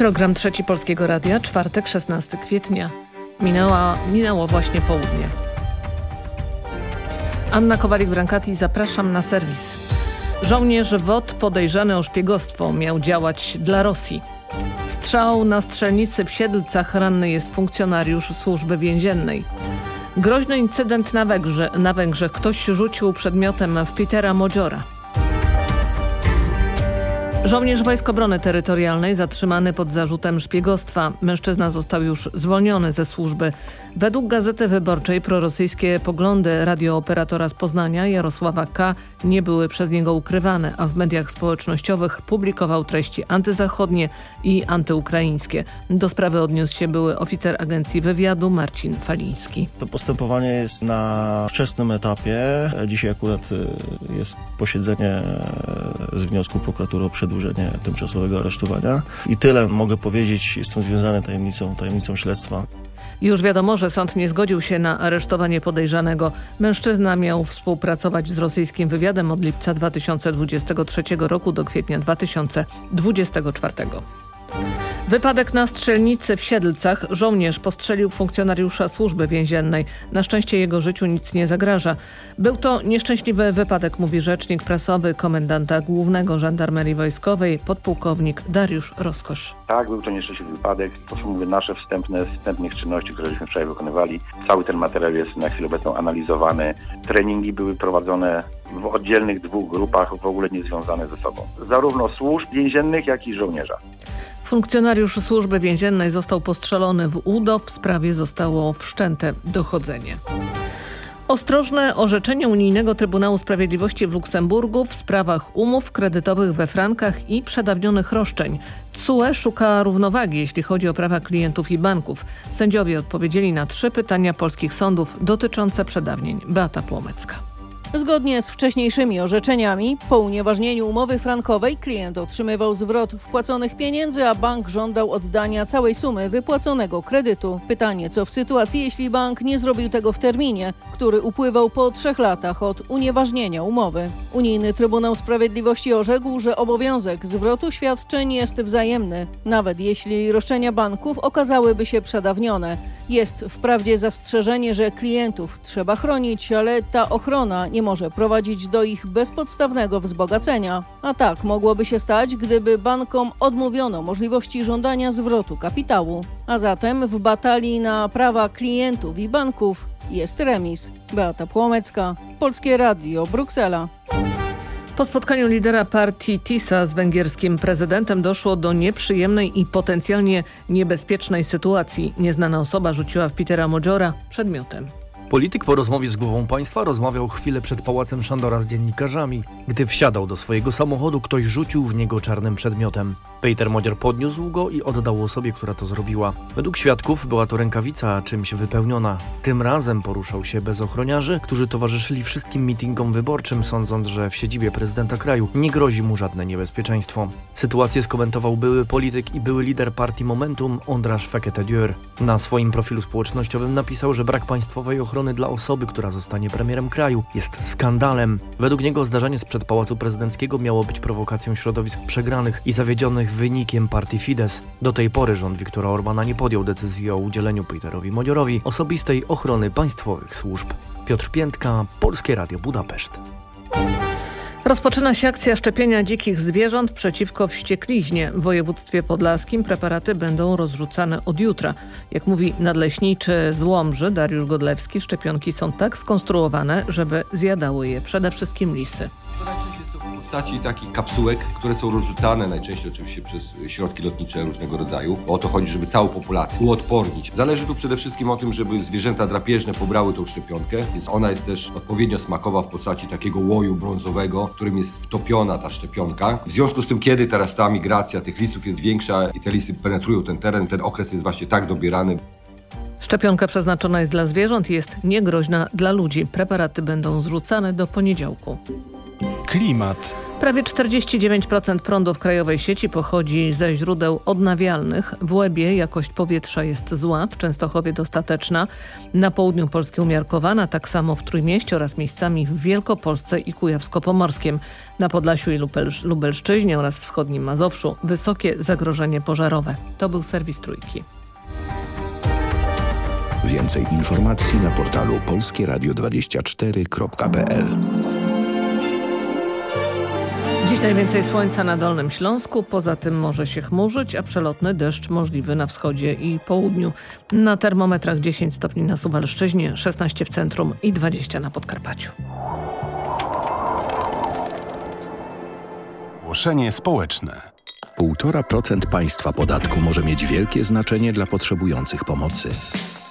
Program Trzeci Polskiego Radia, czwartek, 16 kwietnia. Minęła, minęło właśnie południe. Anna Kowalik-Brankati, zapraszam na serwis. Żołnierz WOT podejrzany o szpiegostwo miał działać dla Rosji. Strzał na strzelnicy w Siedlcach ranny jest funkcjonariusz służby więziennej. Groźny incydent na, Węgrze, na Węgrzech. Ktoś rzucił przedmiotem w Petera Modziora. Żołnierz Wojsk Obrony Terytorialnej zatrzymany pod zarzutem szpiegostwa. Mężczyzna został już zwolniony ze służby. Według Gazety Wyborczej prorosyjskie poglądy radiooperatora z Poznania Jarosława K. nie były przez niego ukrywane, a w mediach społecznościowych publikował treści antyzachodnie i antyukraińskie. Do sprawy odniósł się były oficer Agencji Wywiadu Marcin Faliński. To postępowanie jest na wczesnym etapie. Dzisiaj akurat y, jest posiedzenie z wniosku prokuratury o przedłużenie tymczasowego aresztowania. I tyle mogę powiedzieć, jestem związany tajemnicą, tajemnicą śledztwa. Już wiadomo, że sąd nie zgodził się na aresztowanie podejrzanego. Mężczyzna miał współpracować z rosyjskim wywiadem od lipca 2023 roku do kwietnia 2024. Wypadek na strzelnicy w Siedlcach. Żołnierz postrzelił funkcjonariusza służby więziennej. Na szczęście jego życiu nic nie zagraża. Był to nieszczęśliwy wypadek, mówi rzecznik prasowy komendanta głównego żandarmerii wojskowej, podpułkownik Dariusz Roskosz. Tak, był to nieszczęśliwy wypadek. To są mówię, nasze wstępne, wstępnych czynności, które żeśmy wczoraj wykonywali. Cały ten materiał jest na chwilę obecną analizowany. Treningi były prowadzone w oddzielnych dwóch grupach, w ogóle nie związane ze sobą. Zarówno służb więziennych, jak i żołnierza. Funkcjonariusz służby więziennej został postrzelony w udo. W sprawie zostało wszczęte dochodzenie. Ostrożne orzeczenie Unijnego Trybunału Sprawiedliwości w Luksemburgu w sprawach umów kredytowych we frankach i przedawnionych roszczeń. CUE szuka równowagi, jeśli chodzi o prawa klientów i banków. Sędziowie odpowiedzieli na trzy pytania polskich sądów dotyczące przedawnień. Beata Płomecka. Zgodnie z wcześniejszymi orzeczeniami, po unieważnieniu umowy frankowej klient otrzymywał zwrot wpłaconych pieniędzy, a bank żądał oddania całej sumy wypłaconego kredytu. Pytanie, co w sytuacji, jeśli bank nie zrobił tego w terminie, który upływał po trzech latach od unieważnienia umowy. Unijny Trybunał Sprawiedliwości orzekł, że obowiązek zwrotu świadczeń jest wzajemny, nawet jeśli roszczenia banków okazałyby się przedawnione. Jest wprawdzie zastrzeżenie, że klientów trzeba chronić, ale ta ochrona nie może prowadzić do ich bezpodstawnego wzbogacenia. A tak mogłoby się stać, gdyby bankom odmówiono możliwości żądania zwrotu kapitału. A zatem w batalii na prawa klientów i banków jest remis. Beata Płomecka, Polskie Radio, Bruksela. Po spotkaniu lidera partii TISA z węgierskim prezydentem doszło do nieprzyjemnej i potencjalnie niebezpiecznej sytuacji. Nieznana osoba rzuciła w Petera Modziora przedmiotem. Polityk po rozmowie z głową państwa rozmawiał chwilę przed pałacem Szandora z dziennikarzami. Gdy wsiadał do swojego samochodu, ktoś rzucił w niego czarnym przedmiotem. Peter Modzior podniósł go i oddał osobie, która to zrobiła. Według świadków była to rękawica czymś wypełniona. Tym razem poruszał się bez ochroniarzy, którzy towarzyszyli wszystkim mitingom wyborczym, sądząc, że w siedzibie prezydenta kraju nie grozi mu żadne niebezpieczeństwo. Sytuację skomentował były polityk i były lider partii Momentum, Ondrasz Fekete-Dior. Na swoim profilu społecznościowym napisał, że brak państwowej ochrony dla osoby, która zostanie premierem kraju, jest skandalem. Według niego zdarzenie sprzed Pałacu Prezydenckiego miało być prowokacją środowisk przegranych i zawiedzionych wynikiem partii Fidesz. Do tej pory rząd Viktora Orbana nie podjął decyzji o udzieleniu Peterowi Modziorowi osobistej ochrony państwowych służb. Piotr Piętka, Polskie Radio Budapeszt. Rozpoczyna się akcja szczepienia dzikich zwierząt przeciwko wściekliźnie. W województwie podlaskim preparaty będą rozrzucane od jutra. Jak mówi nadleśniczy z Łomży Dariusz Godlewski, szczepionki są tak skonstruowane, żeby zjadały je przede wszystkim lisy postaci takich kapsułek, które są rozrzucane najczęściej oczywiście przez środki lotnicze różnego rodzaju. O to chodzi, żeby całą populację uodpornić. Zależy tu przede wszystkim o tym, żeby zwierzęta drapieżne pobrały tą szczepionkę, więc ona jest też odpowiednio smakowa w postaci takiego łoju brązowego, w którym jest wtopiona ta szczepionka. W związku z tym, kiedy teraz ta migracja tych lisów jest większa i te lisy penetrują ten teren, ten okres jest właśnie tak dobierany. Szczepionka przeznaczona jest dla zwierząt i jest niegroźna dla ludzi. Preparaty będą zrzucane do poniedziałku. Klimat. Prawie 49% prądu w krajowej sieci pochodzi ze źródeł odnawialnych. W Łebie jakość powietrza jest zła, w Częstochowie dostateczna, na południu Polski umiarkowana, tak samo w Trójmieście oraz miejscami w Wielkopolsce i Kujawsko-Pomorskiem. Na Podlasiu i Lubelsz Lubelszczyźnie oraz wschodnim Mazowszu wysokie zagrożenie pożarowe. To był serwis Trójki. Więcej informacji na portalu polskieradio24.pl Dziś najwięcej słońca na Dolnym Śląsku, poza tym może się chmurzyć, a przelotny deszcz możliwy na wschodzie i południu. Na termometrach 10 stopni na Suwalszczyźnie, 16 w centrum i 20 na Podkarpaciu. Ogłoszenie społeczne. 1,5% państwa podatku może mieć wielkie znaczenie dla potrzebujących pomocy.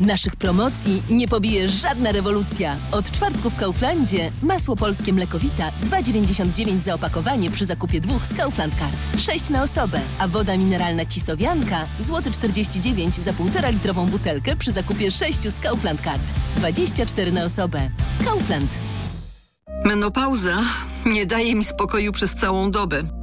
Naszych promocji nie pobije żadna rewolucja. Od czwartku w Kauflandzie masło polskie mlekowita 2,99 za opakowanie przy zakupie dwóch z Kaufland Card. 6 na osobę. A woda mineralna Cisowianka złoty 49 za 1,5 litrową butelkę przy zakupie 6 z Kaufland Card. 24 na osobę. Kaufland. Menopauza nie daje mi spokoju przez całą dobę.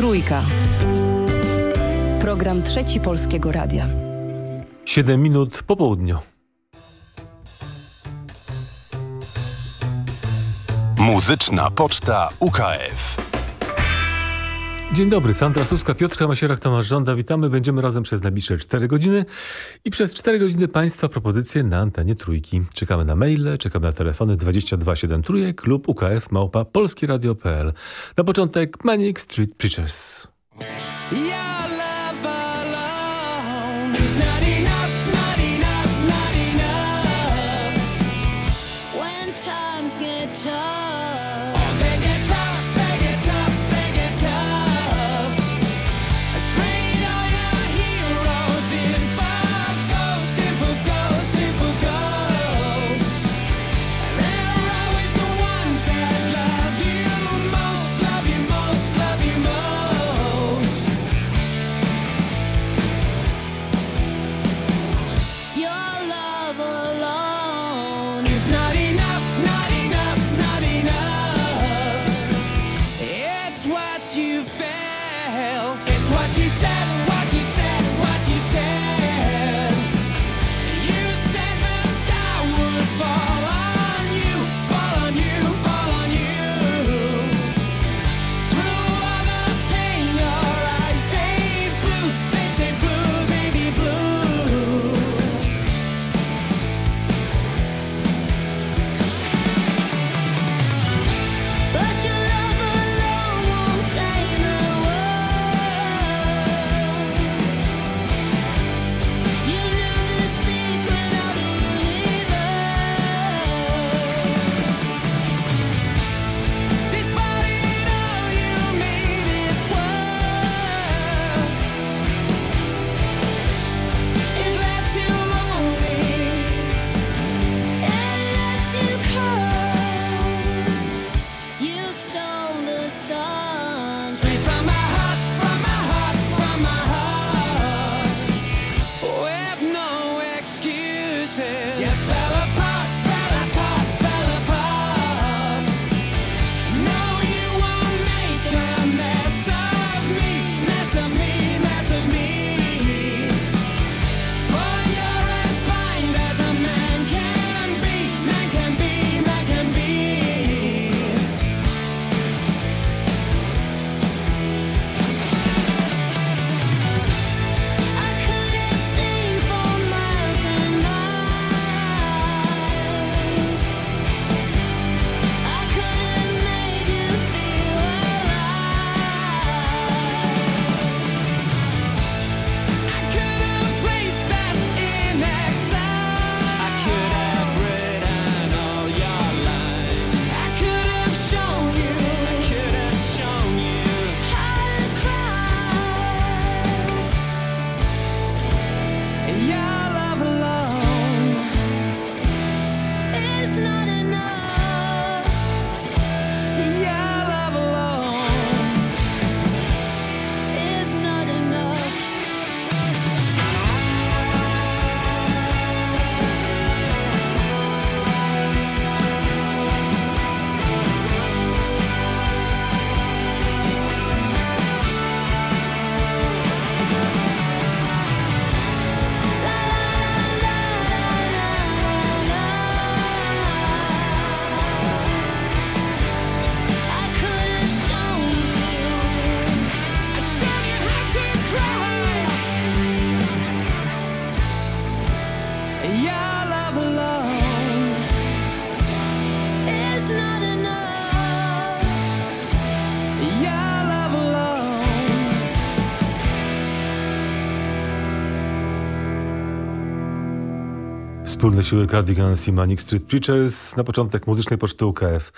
Trójka. Program Trzeci Polskiego Radia. 7 minut po południu. Muzyczna Poczta UKF. Dzień dobry, Sandra Suska, Piotrka Masierak, Tomasz Żąda. Witamy. Będziemy razem przez najbliższe 4 godziny i przez 4 godziny Państwa propozycje na antenie Trójki. Czekamy na maile, czekamy na telefony 2273 Trójek lub UKF małpa polskieradio.pl. Na początek Manic Street Preachers. Your Wspólne siły Cardigans i Manic Street Preachers na początek muzycznej poczty UKF.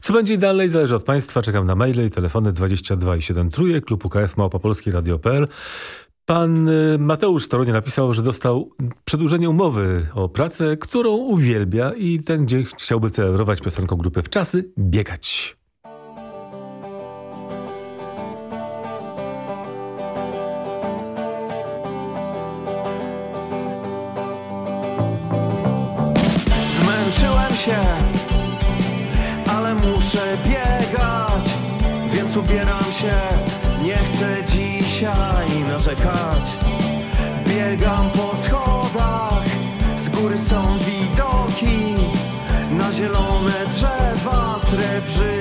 Co będzie dalej zależy od Państwa. Czekam na maile i telefony 22 i 7 trójek klub UKF Małopolski Radio.pl. Pan y, Mateusz Storonie napisał, że dostał przedłużenie umowy o pracę, którą uwielbia i ten dzień chciałby celebrować piosenką grupy w czasy biegać. ostre.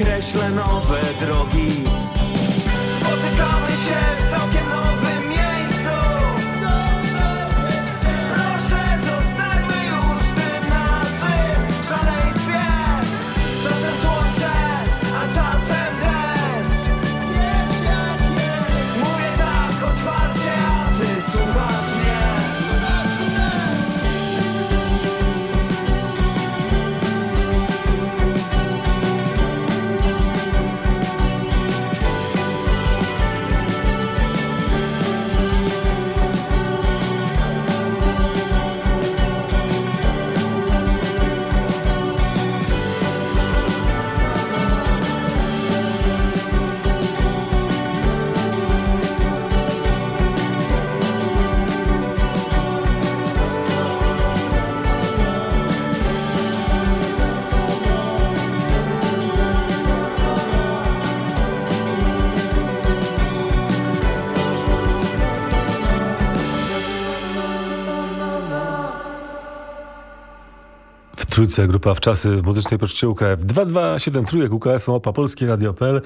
Kreślę nowe drogi. Trójce grupa w czasy w muzycznej poczcie UKF 227 trójek UKF Małpa Polskie Radio.pl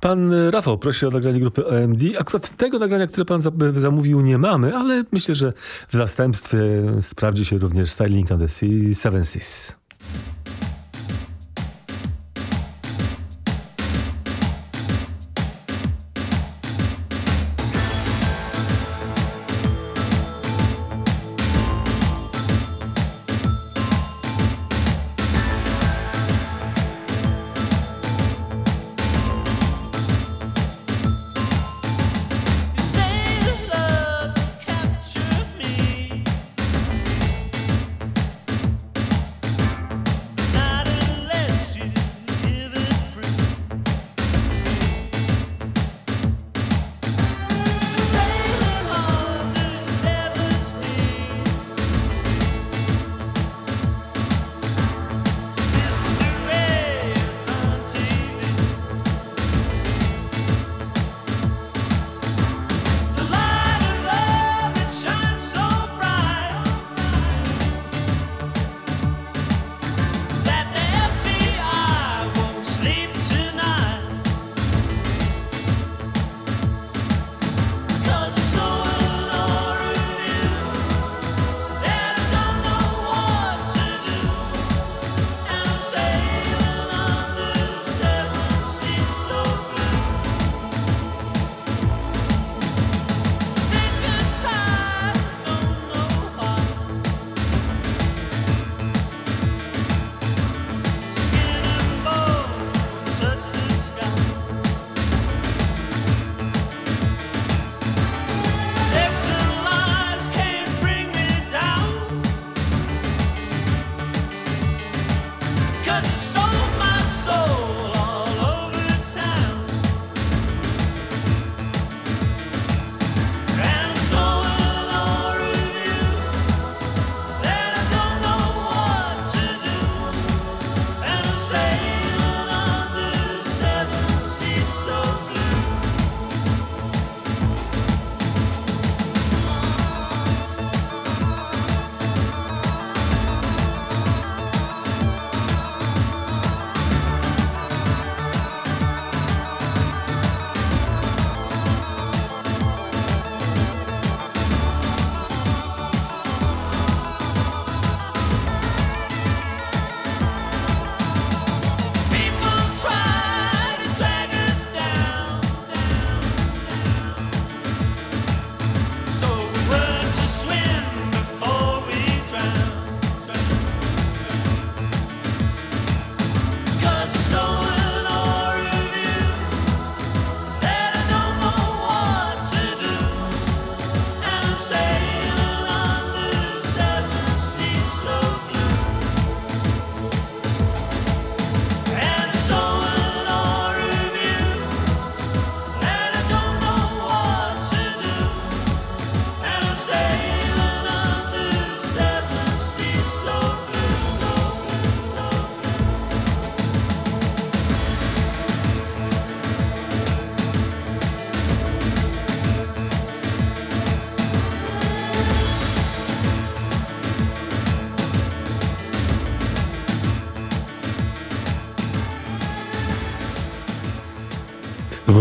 Pan y, Rafał prosi o nagranie grupy OMD. Akurat tego nagrania, które pan y, zamówił nie mamy, ale myślę, że w zastępstwie sprawdzi się również Styling on the Sea Seven Seas.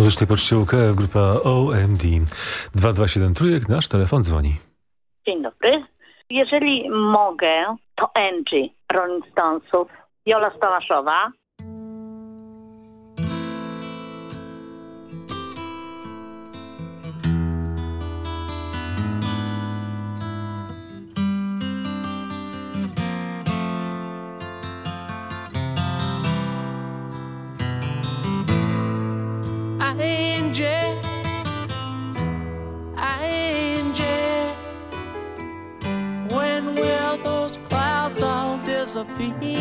serdecznie poczcił KF Grupa OMD. 227 Trójek, nasz telefon dzwoni. Dzień dobry. Jeżeli mogę, to Angie Rolling Stonesów, Jola Stomaszowa. disappear.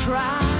try.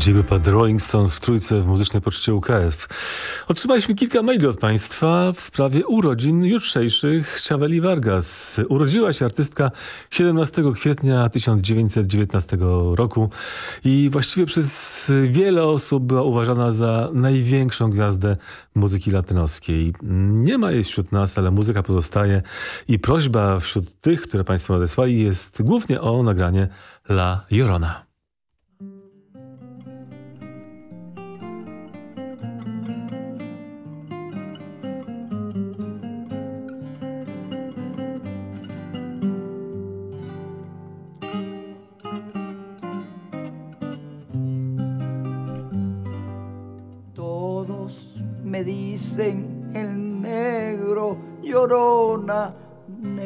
gdzie wypadł Rolling Stones w trójce w muzyczne poczucie UKF. Otrzymaliśmy kilka maili od Państwa w sprawie urodzin jutrzejszych Chaveli Vargas. Urodziła się artystka 17 kwietnia 1919 roku i właściwie przez wiele osób była uważana za największą gwiazdę muzyki latynoskiej. Nie ma jej wśród nas, ale muzyka pozostaje i prośba wśród tych, które Państwo nadesłali jest głównie o nagranie La Llorona.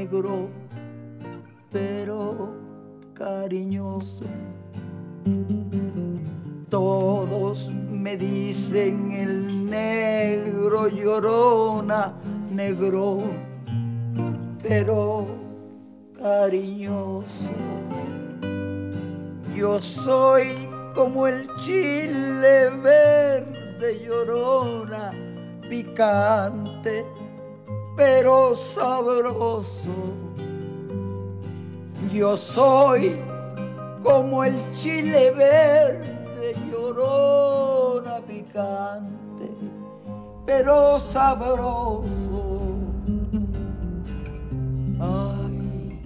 Negro, pero cariñoso. Todos me dicen el negro, llorona, negro, pero cariñoso. Yo soy como el chile verde, llorona, picante, pero sabroso. Yo soy como el chile verde, llorona, picante, pero sabroso. Ay,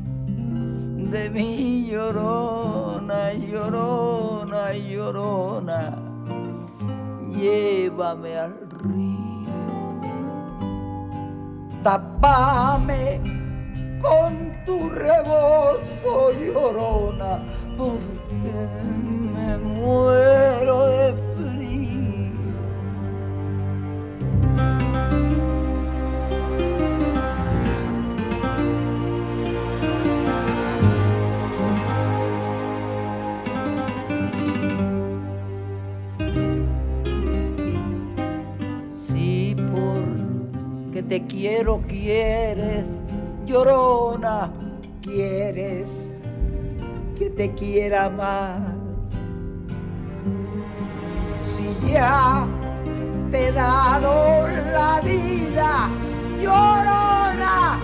de mi llorona, llorona, llorona, llévame al río, tapame con tu rebozo, llorona, porque me muero de te quiero quieres, llorona, quieres que te quiera más. Si ya te he dado la vida, llorona,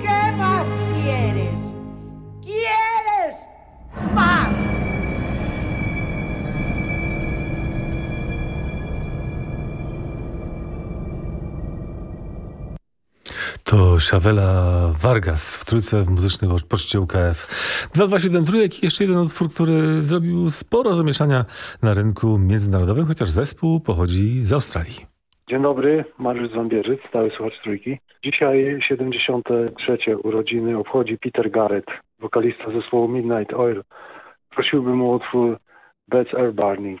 ¿qué más quieres? ¿Quieres To Szawela Vargas w trójce w muzycznej poczcie UKF. 227 trójek i jeszcze jeden utwór, który zrobił sporo zamieszania na rynku międzynarodowym, chociaż zespół pochodzi z Australii. Dzień dobry, Mariusz Zambierzyc, stały słuchacz trójki. Dzisiaj 73. urodziny obchodzi Peter Garrett, wokalista zespołu Midnight Oil. Prosiłbym o utwór Beds Air Burning.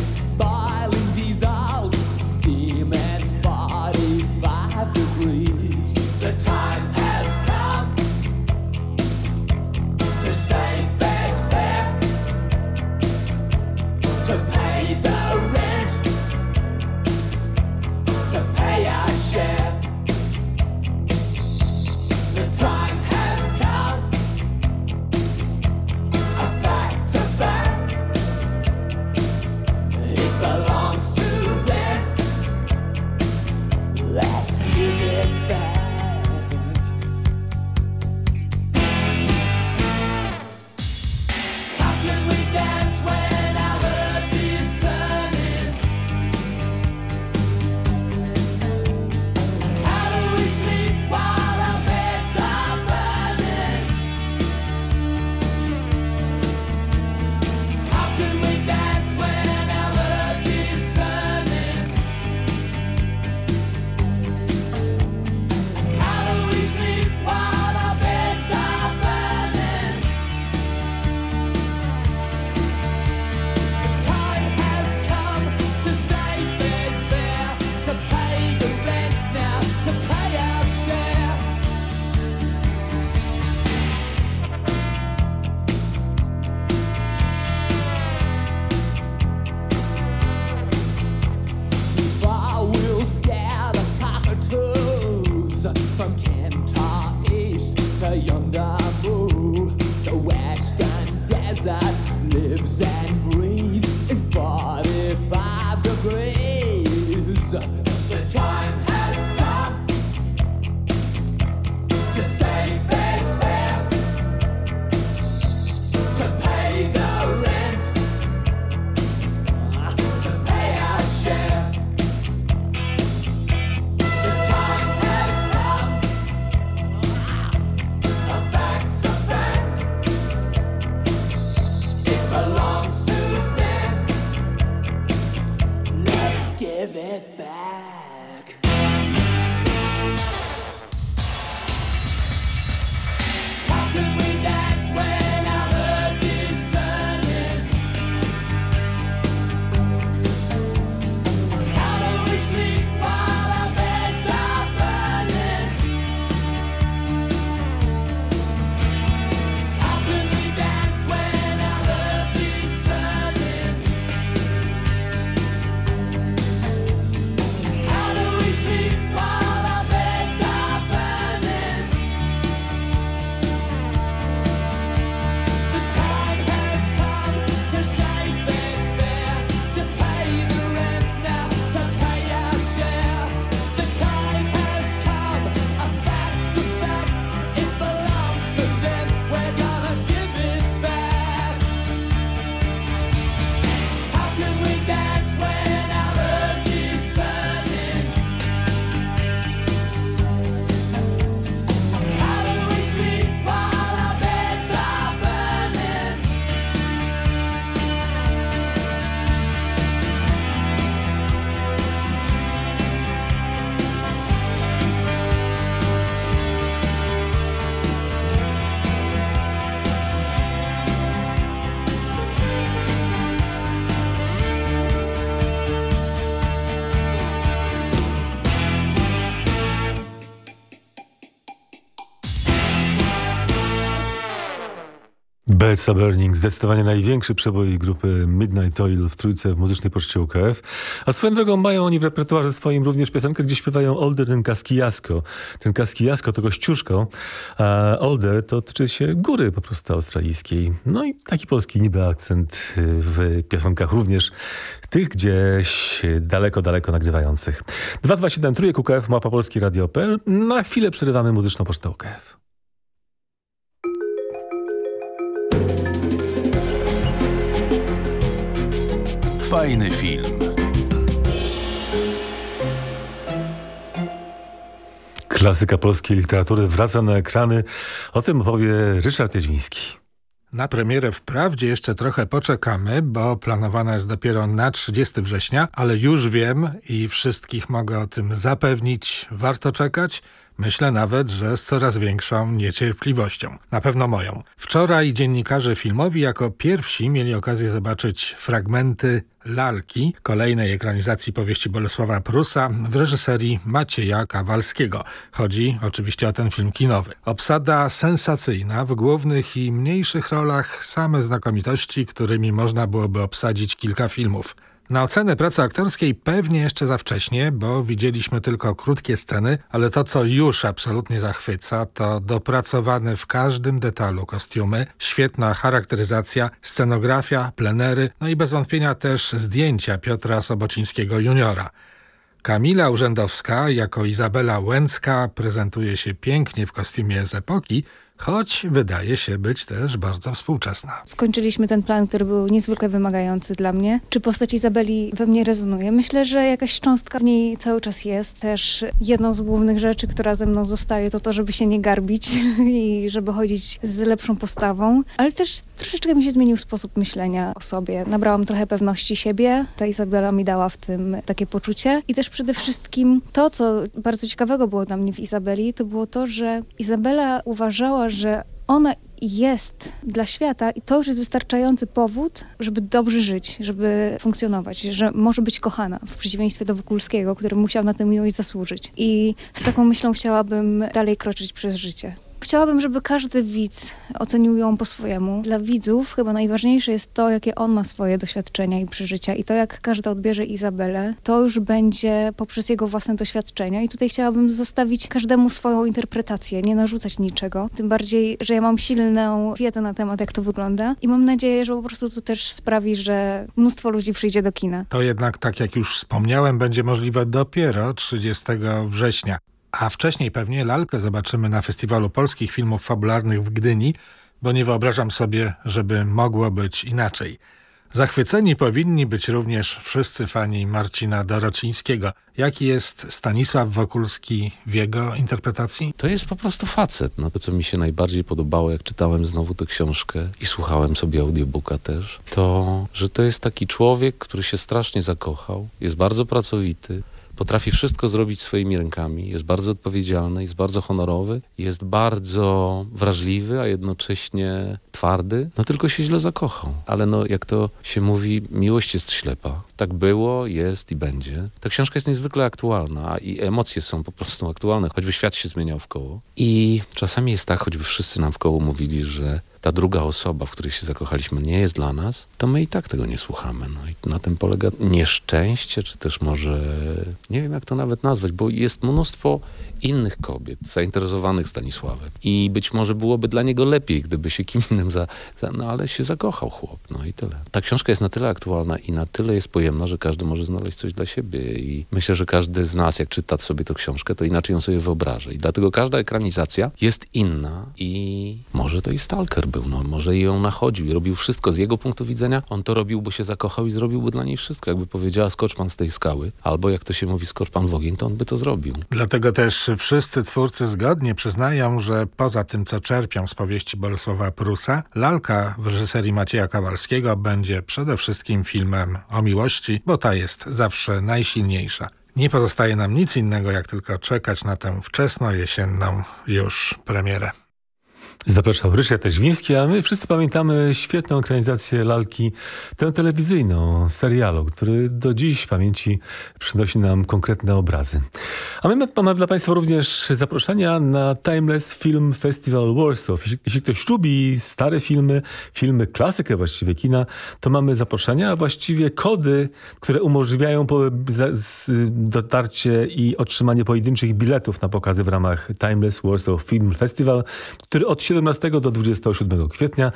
Are Burning, zdecydowanie największy przebój grupy Midnight Oil w trójce w muzycznej poczcie UKF. A swoją drogą mają oni w repertuarze swoim również piosenkę, gdzie śpiewają Older ten Kaskijasko. Ten Kaskijasko to gościuszko, a Older to tyczy się góry po prostu australijskiej. No i taki polski niby akcent w piosenkach również tych gdzieś daleko, daleko nagrywających. 227 trójek UKF, mapa polski radio.pl. Na chwilę przerywamy muzyczną pocztę UKF. Fajny film. Klasyka polskiej literatury wraca na ekrany. O tym opowie Ryszard Jeźwiński. Na premierę wprawdzie jeszcze trochę poczekamy, bo planowana jest dopiero na 30 września, ale już wiem i wszystkich mogę o tym zapewnić, warto czekać. Myślę nawet, że z coraz większą niecierpliwością. Na pewno moją. Wczoraj dziennikarze filmowi jako pierwsi mieli okazję zobaczyć fragmenty Lalki, kolejnej ekranizacji powieści Bolesława Prusa w reżyserii Macieja Kawalskiego. Chodzi oczywiście o ten film kinowy. Obsada sensacyjna, w głównych i mniejszych rolach same znakomitości, którymi można byłoby obsadzić kilka filmów. Na ocenę pracy aktorskiej pewnie jeszcze za wcześnie, bo widzieliśmy tylko krótkie sceny, ale to co już absolutnie zachwyca to dopracowane w każdym detalu kostiumy, świetna charakteryzacja, scenografia, plenery, no i bez wątpienia też zdjęcia Piotra Sobocińskiego juniora. Kamila Urzędowska jako Izabela Łęcka prezentuje się pięknie w kostiumie z epoki, choć wydaje się być też bardzo współczesna. Skończyliśmy ten plan, który był niezwykle wymagający dla mnie. Czy postać Izabeli we mnie rezonuje? Myślę, że jakaś cząstka w niej cały czas jest. Też jedną z głównych rzeczy, która ze mną zostaje, to to, żeby się nie garbić i żeby chodzić z lepszą postawą. Ale też troszeczkę mi się zmienił sposób myślenia o sobie. Nabrałam trochę pewności siebie. Ta Izabela mi dała w tym takie poczucie. I też przede wszystkim to, co bardzo ciekawego było dla mnie w Izabeli, to było to, że Izabela uważała, że ona jest dla świata i to już jest wystarczający powód, żeby dobrze żyć, żeby funkcjonować, że może być kochana, w przeciwieństwie do Wokulskiego, który musiał na tę miłość zasłużyć. I z taką myślą chciałabym dalej kroczyć przez życie. Chciałabym, żeby każdy widz ocenił ją po swojemu. Dla widzów chyba najważniejsze jest to, jakie on ma swoje doświadczenia i przeżycia i to, jak każdy odbierze Izabelę, to już będzie poprzez jego własne doświadczenia i tutaj chciałabym zostawić każdemu swoją interpretację, nie narzucać niczego. Tym bardziej, że ja mam silną wiedzę na temat, jak to wygląda i mam nadzieję, że po prostu to też sprawi, że mnóstwo ludzi przyjdzie do kina. To jednak, tak jak już wspomniałem, będzie możliwe dopiero 30 września. A wcześniej pewnie lalkę zobaczymy na Festiwalu Polskich Filmów Fabularnych w Gdyni, bo nie wyobrażam sobie, żeby mogło być inaczej. Zachwyceni powinni być również wszyscy fani Marcina Dorocińskiego. Jaki jest Stanisław Wokulski w jego interpretacji? To jest po prostu facet. No to, co mi się najbardziej podobało, jak czytałem znowu tę książkę i słuchałem sobie audiobooka też, to, że to jest taki człowiek, który się strasznie zakochał, jest bardzo pracowity, potrafi wszystko zrobić swoimi rękami, jest bardzo odpowiedzialny, jest bardzo honorowy, jest bardzo wrażliwy, a jednocześnie twardy, no tylko się źle zakochał. Ale no, jak to się mówi, miłość jest ślepa. Tak było, jest i będzie. Ta książka jest niezwykle aktualna i emocje są po prostu aktualne, choćby świat się zmieniał w koło. I czasami jest tak, choćby wszyscy nam w koło mówili, że ta druga osoba, w której się zakochaliśmy, nie jest dla nas, to my i tak tego nie słuchamy. No i na tym polega nieszczęście, czy też może, nie wiem jak to nawet nazwać, bo jest mnóstwo innych kobiet zainteresowanych Stanisławem. I być może byłoby dla niego lepiej, gdyby się kim innym za, za... No ale się zakochał chłop, no i tyle. Ta książka jest na tyle aktualna i na tyle jest pojemna, że każdy może znaleźć coś dla siebie. I myślę, że każdy z nas, jak czyta sobie tę książkę, to inaczej ją sobie wyobraża. I dlatego każda ekranizacja jest inna i może to i Stalker był, no może i ją nachodził i robił wszystko z jego punktu widzenia. On to robił, bo się zakochał i zrobiłby dla niej wszystko. Jakby powiedziała skocz pan z tej skały, albo jak to się mówi skocz pan w ogień, to on by to zrobił. Dlatego też wszyscy twórcy zgodnie przyznają, że poza tym, co czerpią z powieści Bolesława Prusa, Lalka w reżyserii Macieja Kowalskiego będzie przede wszystkim filmem o miłości, bo ta jest zawsze najsilniejsza. Nie pozostaje nam nic innego, jak tylko czekać na tę wczesno-jesienną już premierę. Zapraszał Ryszard Teźwiński, a my wszyscy pamiętamy świetną ekranizację lalki, tę telewizyjną, serialu, który do dziś w pamięci przynosi nam konkretne obrazy. A my mamy dla Państwa również zaproszenia na Timeless Film Festival Warsaw. Jeśli ktoś lubi stare filmy, filmy, klasykę właściwie kina, to mamy zaproszenia, a właściwie kody, które umożliwiają dotarcie i otrzymanie pojedynczych biletów na pokazy w ramach Timeless Warsaw Film Festival, który od 17 do 27 kwietnia.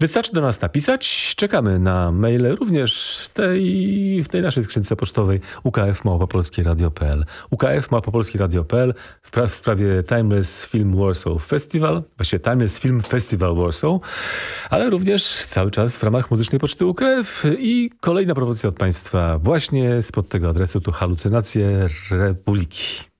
Wystarczy do nas napisać. Czekamy na maile również w tej, w tej naszej skrzynce pocztowej ukf.małopolskieradio.pl ukf.małopolskieradio.pl w, pra- w sprawie Timeless Film Warsaw Festival, właściwie Timeless Film Festival Warsaw, ale również cały czas w ramach muzycznej poczty UKF i kolejna propozycja od Państwa właśnie spod tego adresu to Halucynacje Republiki.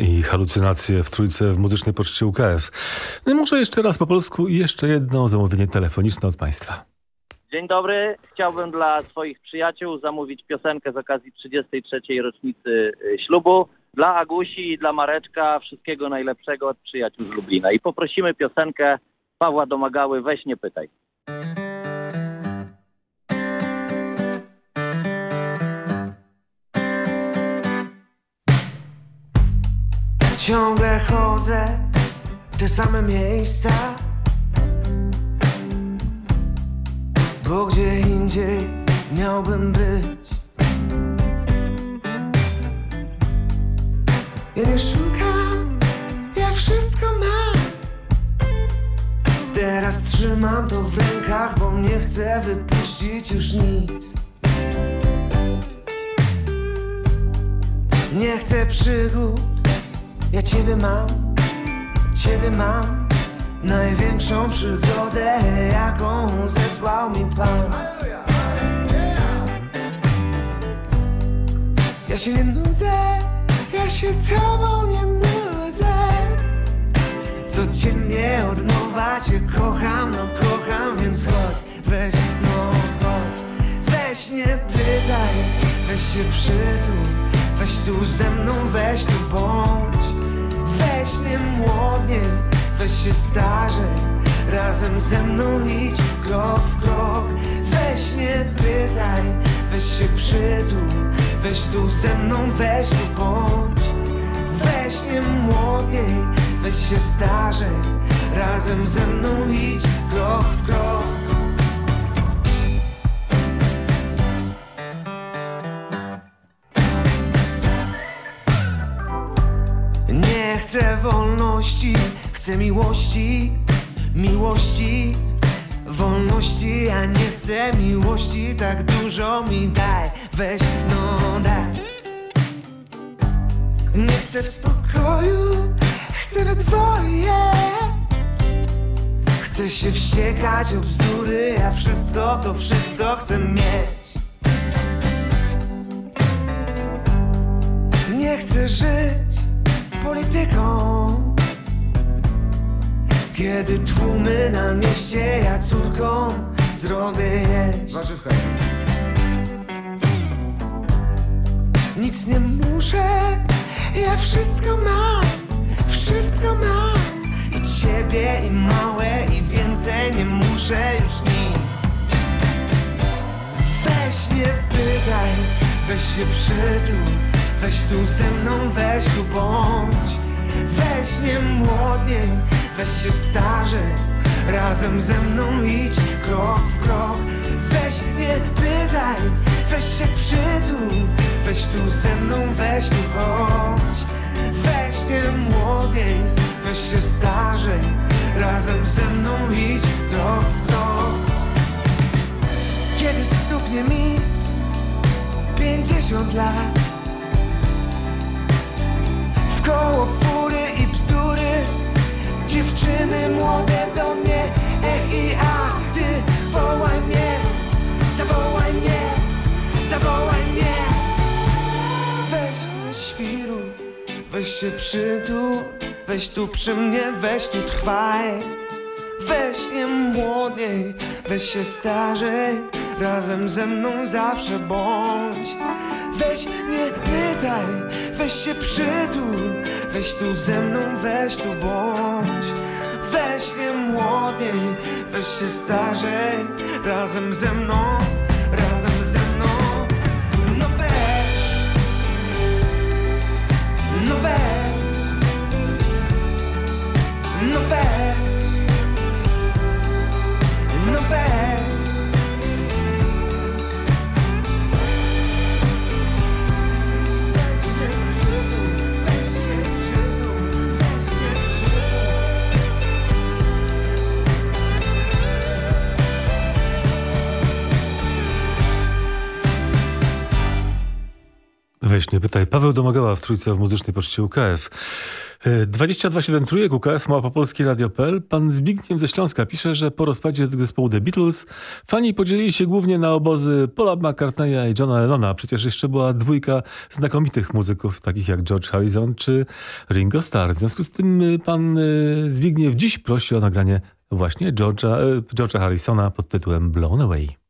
I halucynacje w trójce w muzycznej poczcie UKF. No może jeszcze raz po polsku i jeszcze jedno zamówienie telefoniczne od Państwa. Dzień dobry. Chciałbym dla swoich przyjaciół zamówić piosenkę z okazji 33. rocznicy y, ślubu. Dla Agusi i dla Mareczka wszystkiego najlepszego od przyjaciół z Lublina. I poprosimy piosenkę Pawła Domagały Weź nie pytaj. Ciągle chodzę w te same miejsca. Bo gdzie indziej miałbym być? Ja nie szukam, ja wszystko mam. Teraz trzymam to w rękach, bo nie chcę wypuścić już nic. Nie chcę przygód ja Ciebie mam, Ciebie mam Największą przygodę, jaką zesłał mi Pan. Ja się nie nudzę, ja się Tobą nie nudzę. Codziennie od nowa Cię kocham, no kocham, więc chodź Weź, no chodź. Weź nie pytaj, weź się przytul Weź tu ze mną, weź tu bądź Nie młodnie, weź się starzej Razem ze mną idź krok w krok. Weź nie pytaj, weź się przytul. Weź tu ze mną, weź tu bądź. Weź nie młodniej, weź się starzej Razem ze mną idź krok w krok chcę wolności, chcę miłości, miłości, wolności. Ja nie chcę miłości, tak dużo mi daj, weź no daj. Nie chcę w spokoju, chcę we dwoje. Chcę się wściekać o bzdury, ja wszystko to wszystko chcę mieć. Nie chcę żyć polityką. Kiedy tłumy na mieście ja córką zrobię jeść. Warzywka Nic nie muszę, ja wszystko mam, wszystko mam. I ciebie i małe i więcej nie muszę już nic. Weź nie pytaj, weź się przytul Weź tu ze mną, weź tu bądź. Weź nie młodniej, weź się starzej Razem ze mną idź krok w krok. Weź nie pytaj, weź się przytul. Weź tu ze mną, weź tu chodź Weź nie młodniej, weź się starzej Razem ze mną idź krok w krok. Kiedy stuknie mi pięćdziesiąt lat koło fury i bzdury. Dziewczyny młode do mnie Ech i a, ty wołaj mnie Zawołaj mnie, zawołaj mnie. Weź nie świru, weź się przytul Weź tu przy mnie, weź tu trwaj. Weź nie młodniej, weź się starzej Razem ze mną zawsze bądź. Weź nie pytaj, weź się przytul Weź tu ze mną, weź tu bądź. Weź nie młodniej, weź się starzej Razem ze mną, razem ze mną. No weź, Wcześniej pytaj. Paweł Domagała w Trójce w Muzycznej Poczcie UKF. 2273 e, trójek UKF mała polskie radio.pl. Pan Zbigniew ze Śląska pisze, że po rozpadzie zespołu The Beatles fani podzielili się głównie na obozy Paula McCartneya i Johna Lennona. Przecież jeszcze była dwójka znakomitych muzyków, takich jak George Harrison czy Ringo Starr. W związku z tym y, pan y, Zbigniew dziś prosi o nagranie właśnie George'a, y, George'a Harrisona pod tytułem Blown Away.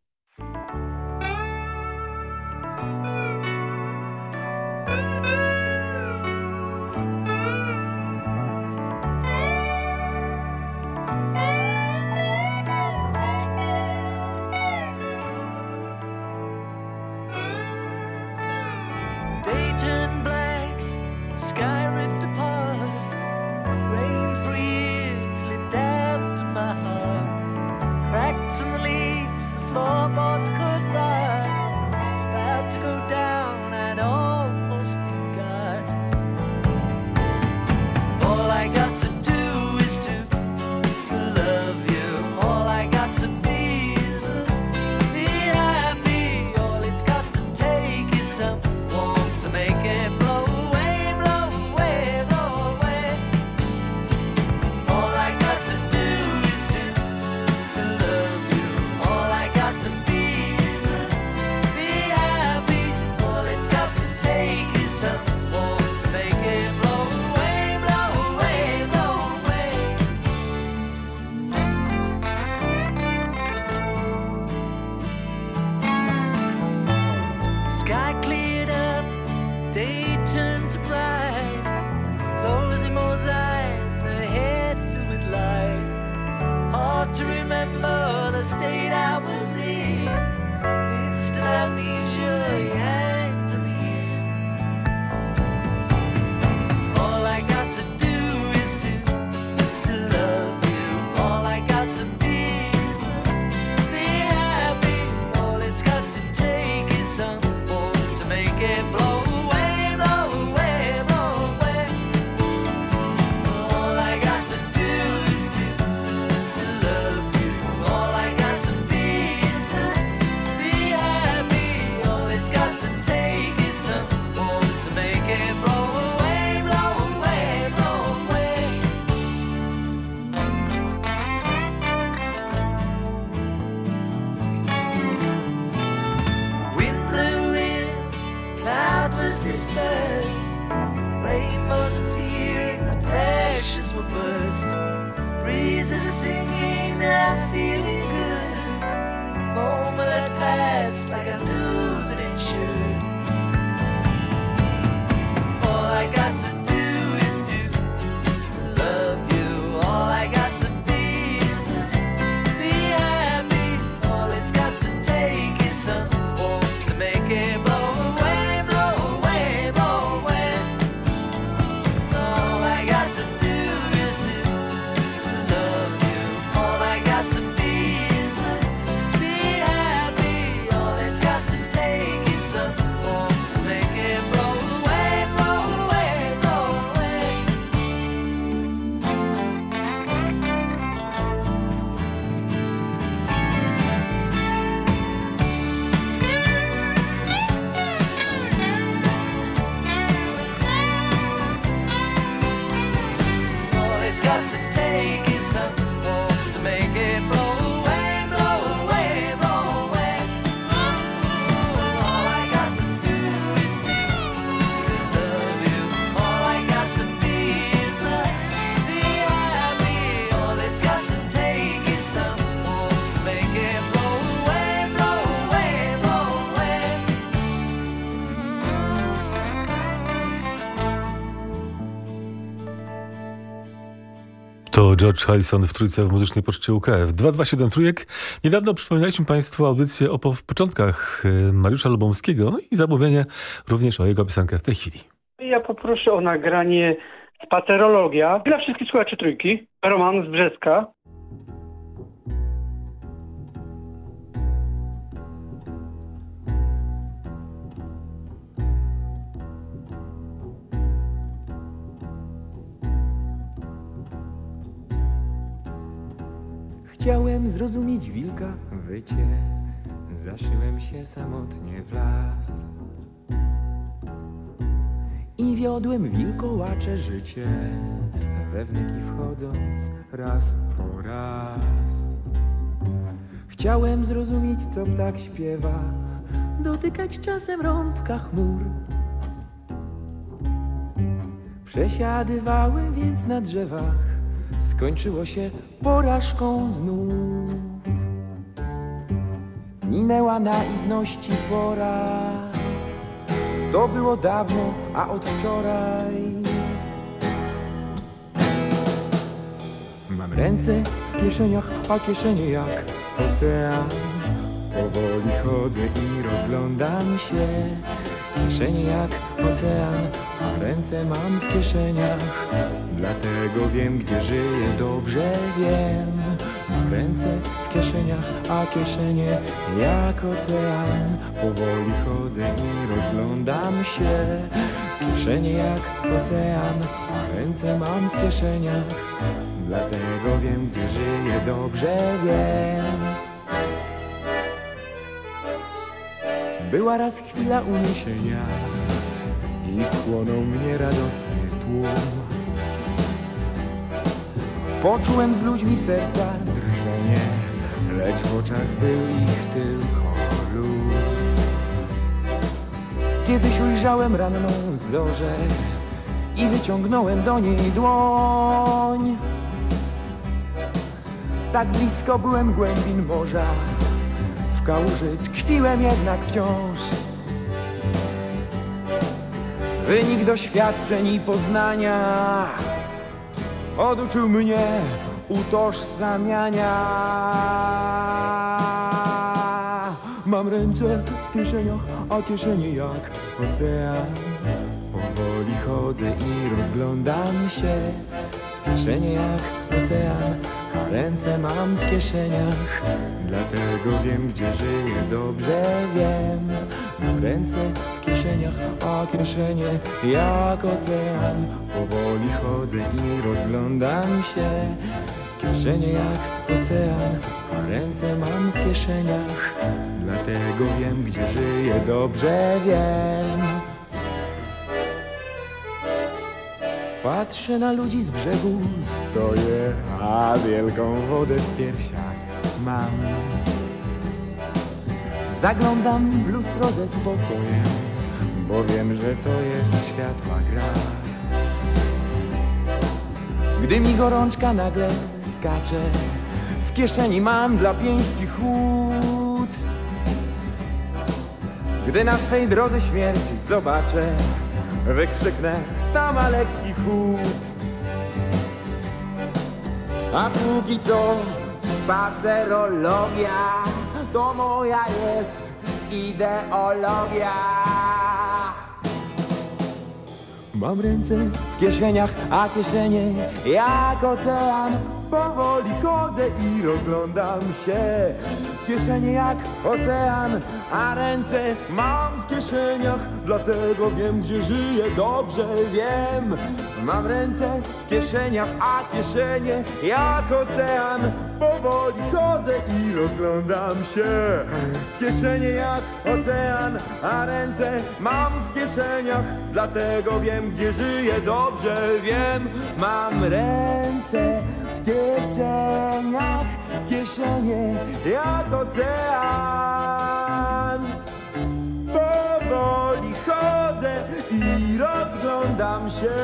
George Harrison w trójce w muzycznej poczcie UKF. 227 trójek. Niedawno przypominaliśmy Państwu audycję o początkach y, Mariusza Lubomskiego no i zamówienie również o jego piosenkę w tej chwili. Ja poproszę o nagranie Spacerologia dla wszystkich słuchaczy trójki. Roman z Brzeska. Chciałem zrozumieć wilka wycie, zaszyłem się samotnie w las. I wiodłem wilkołacze życie, we wnyki wchodząc raz po raz. Chciałem zrozumieć, co ptak śpiewa, dotykać czasem rąbka chmur. Przesiadywałem więc na drzewach, skończyło się porażką znów. Minęła naiwności pora, to było dawno, a od wczoraj. Mam ręce w kieszeniach, a kieszenie jak ocean. Powoli chodzę i rozglądam się. Kieszenie jak ocean, a ręce mam w kieszeniach. Dlatego wiem, gdzie żyję, dobrze wiem. Ręce w kieszeniach, a kieszenie jak ocean. Powoli chodzę i rozglądam się. Kieszenie jak ocean, a ręce mam w kieszeniach. Dlatego wiem, gdzie żyję, dobrze wiem. Była raz chwila uniesienia i wchłonął mnie radosny tłum. Poczułem z ludźmi serca drżenie, lecz w oczach był ich tylko lód. Kiedyś ujrzałem ranną zorzę i wyciągnąłem do niej dłoń. Tak blisko byłem głębin morza, w kałuży tkwiłem jednak wciąż. Wynik doświadczeń i poznania oduczył mnie utożsamiania. Mam ręce w kieszeniach, a kieszenie jak ocean. Powoli chodzę i rozglądam się. Kieszenie jak ocean, a ręce mam w kieszeniach. Dlatego wiem, gdzie żyję, dobrze wiem. Mam ręce w kieszeniach, a kieszenie jak ocean. Powoli chodzę i rozglądam się. Kieszenie jak ocean, a ręce mam w kieszeniach. Dlatego wiem, gdzie żyję, dobrze wiem. Patrzę na ludzi z brzegu, stoję, a wielką wodę w piersiach mam. Zaglądam w lustro ze spokojem, bo wiem, że to jest światła gra. Gdy mi gorączka nagle skacze, w kieszeni mam dla pięści chłód. Gdy na swej drodze śmierć zobaczę, wykrzyknę, to ma lekki chód. A póki co spacerologia to moja jest ideologia. Mam ręce w kieszeniach, a kieszenie jak ocean. Powoli chodzę i rozglądam się. Kieszenie jak ocean, a ręce mam w kieszeniach. Dlatego wiem, gdzie żyję, dobrze wiem. Mam ręce w kieszeniach, a kieszenie jak ocean. Powoli chodzę i rozglądam się. Kieszenie jak ocean, a ręce mam w kieszeniach. Dlatego wiem, gdzie żyję, dobrze wiem. Mam ręce kieszeniach, kieszenie jak ocean. Powoli chodzę i rozglądam się.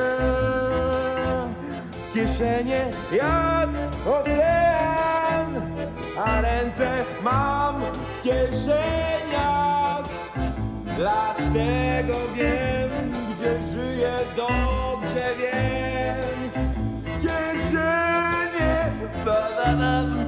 Kieszenie jak ocean, a ręce mam w kieszeniach. Dlatego wiem, gdzie żyję, dobrze wiem. Kieszenie, ba,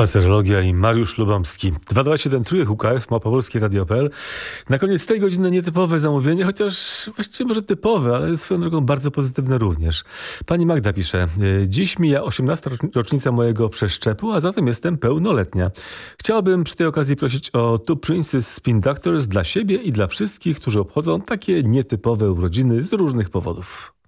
Spacerologia i Mariusz Lubomski. 227 Trójek UKF, małopolskie radio.pl. Na koniec tej godziny nietypowe zamówienie, chociaż właściwie może typowe, ale swoją drogą bardzo pozytywne również. Pani Magda pisze, e, dziś mija 18 rocznica mojego przeszczepu, a zatem jestem pełnoletnia. Chciałabym przy tej okazji prosić o Two Princes Spin Doctors dla siebie i dla wszystkich, którzy obchodzą takie nietypowe urodziny z różnych powodów.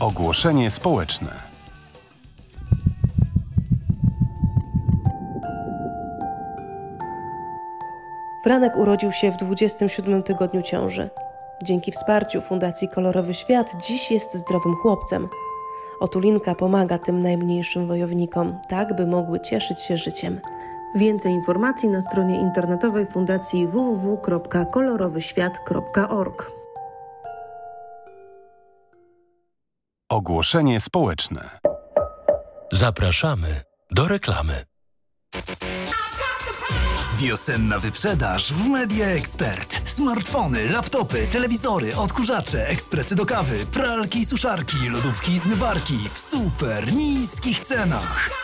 Ogłoszenie społeczne. Franek urodził się w 27 tygodniu ciąży. Dzięki wsparciu Fundacji Kolorowy Świat dziś jest zdrowym chłopcem. Otulinka pomaga tym najmniejszym wojownikom, tak by mogły cieszyć się życiem. Więcej informacji na stronie internetowej fundacji www.kolorowyświat.org. Ogłoszenie społeczne. Zapraszamy do reklamy. Wiosenna wyprzedaż w Media Expert. Smartfony, laptopy, telewizory, odkurzacze, ekspresy do kawy, pralki i suszarki, lodówki i zmywarki w super niskich cenach.